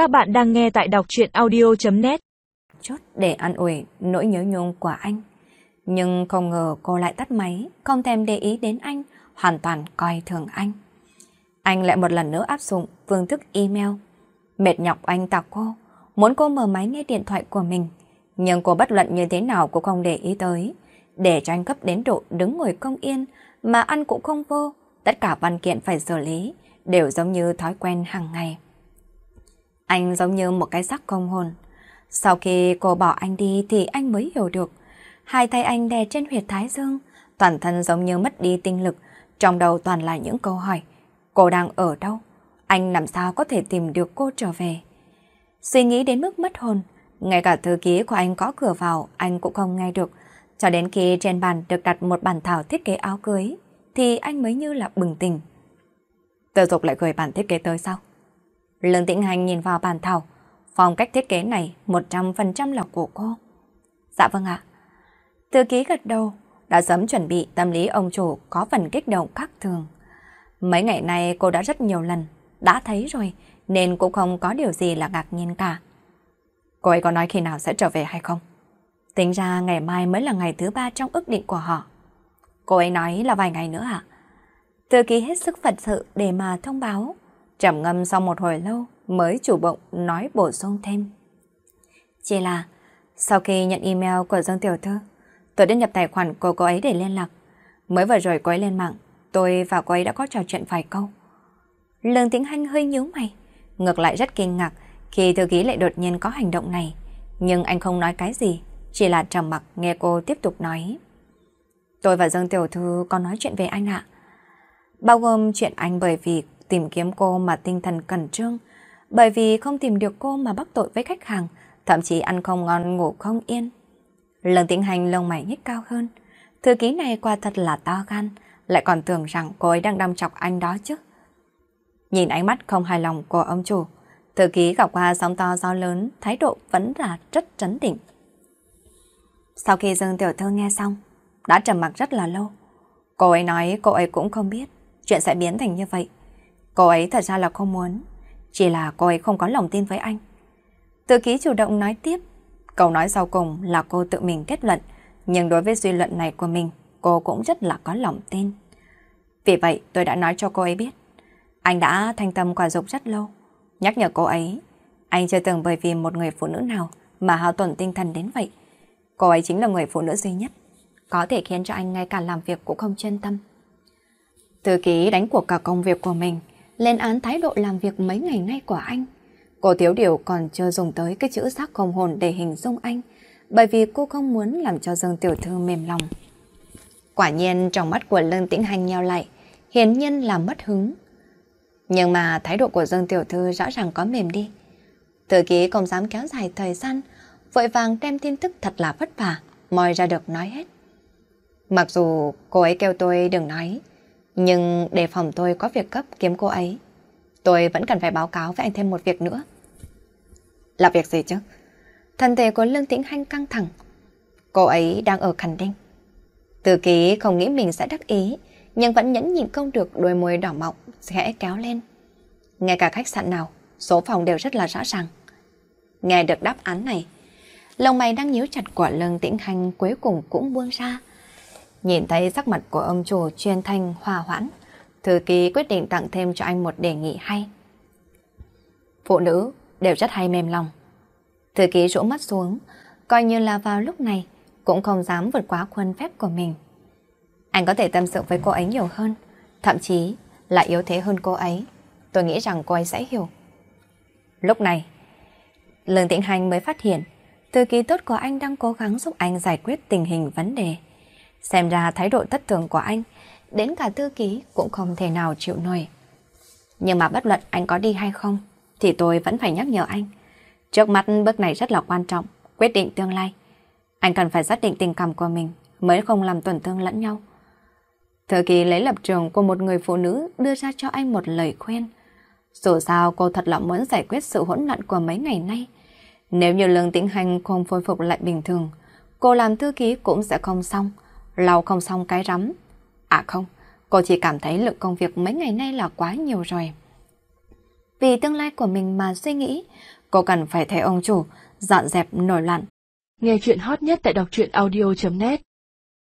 Các bạn đang nghe tại đọc chuyện audio.net chốt để ăn ủi nỗi nhớ nhung của anh. Nhưng không ngờ cô lại tắt máy, không thèm để ý đến anh, hoàn toàn coi thường anh. Anh lại một lần nữa áp dụng phương thức email. Mệt nhọc anh tạc cô, muốn cô mở máy nghe điện thoại của mình. Nhưng cô bất luận như thế nào cũng không để ý tới. Để cho anh cấp đến độ đứng ngồi công yên, mà ăn cũng không vô. Tất cả văn kiện phải xử lý, đều giống như thói quen hàng ngày. Anh giống như một cái xác không hồn. Sau khi cô bỏ anh đi thì anh mới hiểu được. Hai tay anh đè trên huyệt thái dương, toàn thân giống như mất đi tinh lực, trong đầu toàn là những câu hỏi. Cô đang ở đâu? Anh làm sao có thể tìm được cô trở về? Suy nghĩ đến mức mất hồn, ngay cả thư ký của anh có cửa vào, anh cũng không nghe được. Cho đến khi trên bàn được đặt một bản thảo thiết kế áo cưới, thì anh mới như là bừng tỉnh. Tự dục lại gửi bản thiết kế tới sau. Lương Tĩnh Hành nhìn vào bàn thảo, phong cách thiết kế này 100% là của cô. Dạ vâng ạ. Thư ký gật đầu, đã sớm chuẩn bị tâm lý ông chủ có phần kích động khác thường. Mấy ngày nay cô đã rất nhiều lần, đã thấy rồi, nên cũng không có điều gì là ngạc nhiên cả. Cô ấy có nói khi nào sẽ trở về hay không? Tính ra ngày mai mới là ngày thứ ba trong ước định của họ. Cô ấy nói là vài ngày nữa ạ. Thư ký hết sức phật sự để mà thông báo. Trầm ngâm sau một hồi lâu mới chủ động nói bổ sung thêm. Chỉ là sau khi nhận email của Dương Tiểu Thư, tôi đã nhập tài khoản của cô ấy để liên lạc. Mới vừa rồi cô ấy lên mạng, tôi và cô ấy đã có trò chuyện vài câu. Lương Tĩnh Hanh hơi nhíu mày, ngược lại rất kinh ngạc khi thư ký lại đột nhiên có hành động này. Nhưng anh không nói cái gì, chỉ là trầm mặc nghe cô tiếp tục nói. Tôi và Dương Tiểu Thư có nói chuyện về anh ạ. Bao gồm chuyện anh bởi vì tìm kiếm cô mà tinh thần cẩn trương, bởi vì không tìm được cô mà bắt tội với khách hàng, thậm chí ăn không ngon ngủ không yên. Lần tiến hành lông mày nhích cao hơn, thư ký này qua thật là to gan, lại còn tưởng rằng cô ấy đang đâm chọc anh đó chứ. Nhìn ánh mắt không hài lòng của ông chủ, thư ký gặp qua sóng to gió lớn, thái độ vẫn là rất trấn định. Sau khi Dương Tiểu Thư nghe xong, đã trầm mặc rất là lâu. Cô ấy nói cô ấy cũng không biết chuyện sẽ biến thành như vậy. Cô ấy thật ra là không muốn, chỉ là cô ấy không có lòng tin với anh. Tự ký chủ động nói tiếp, câu nói sau cùng là cô tự mình kết luận, nhưng đối với suy luận này của mình, cô cũng rất là có lòng tin. Vì vậy tôi đã nói cho cô ấy biết, anh đã thanh tâm quả dục rất lâu, nhắc nhở cô ấy, anh chưa từng bởi vì một người phụ nữ nào mà hao tổn tinh thần đến vậy. Cô ấy chính là người phụ nữ duy nhất, có thể khiến cho anh ngay cả làm việc cũng không chuyên tâm. Thư ký đánh cuộc cả công việc của mình, lên án thái độ làm việc mấy ngày nay của anh. Cô Thiếu Điều còn chưa dùng tới cái chữ xác không hồn để hình dung anh, bởi vì cô không muốn làm cho Dương Tiểu Thư mềm lòng. Quả nhiên trong mắt của Lương Tĩnh Hành nheo lại, hiển nhiên là mất hứng. Nhưng mà thái độ của Dương Tiểu Thư rõ ràng có mềm đi. Thư ký không dám kéo dài thời gian, vội vàng đem tin tức thật là vất vả, moi ra được nói hết. Mặc dù cô ấy kêu tôi đừng nói, nhưng để phòng tôi có việc cấp kiếm cô ấy, tôi vẫn cần phải báo cáo với anh thêm một việc nữa. Là việc gì chứ? Thân thể của Lương Tĩnh Hanh căng thẳng. Cô ấy đang ở khẳng Đinh. Từ ký không nghĩ mình sẽ đắc ý, nhưng vẫn nhẫn nhịn không được đôi môi đỏ mọng khẽ kéo lên. Ngay cả khách sạn nào, số phòng đều rất là rõ ràng. Nghe được đáp án này, lòng mày đang nhíu chặt của Lương Tĩnh Hanh cuối cùng cũng buông ra. Nhìn thấy sắc mặt của ông chủ chuyên thanh hòa hoãn, thư ký quyết định tặng thêm cho anh một đề nghị hay. Phụ nữ đều rất hay mềm lòng. Thư ký rũ mắt xuống, coi như là vào lúc này cũng không dám vượt quá khuôn phép của mình. Anh có thể tâm sự với cô ấy nhiều hơn, thậm chí là yếu thế hơn cô ấy. Tôi nghĩ rằng cô ấy sẽ hiểu. Lúc này, Lương Tĩnh Hành mới phát hiện thư ký tốt của anh đang cố gắng giúp anh giải quyết tình hình vấn đề. Xem ra thái độ thất thường của anh, đến cả thư ký cũng không thể nào chịu nổi. Nhưng mà bất luận anh có đi hay không, thì tôi vẫn phải nhắc nhở anh. Trước mắt bước này rất là quan trọng, quyết định tương lai. Anh cần phải xác định tình cảm của mình, mới không làm tổn thương lẫn nhau. Thư ký lấy lập trường của một người phụ nữ đưa ra cho anh một lời khuyên. Dù sao cô thật là muốn giải quyết sự hỗn loạn của mấy ngày nay. Nếu như lương tĩnh hành không phôi phục lại bình thường, cô làm thư ký cũng sẽ không xong lau không xong cái rắm. À không, cô chỉ cảm thấy lượng công việc mấy ngày nay là quá nhiều rồi. vì tương lai của mình mà suy nghĩ. Cô cần phải thấy ông chủ dọn dẹp nổi loạn. Nghe chuyện hot nhất tại đọc truyện audio.net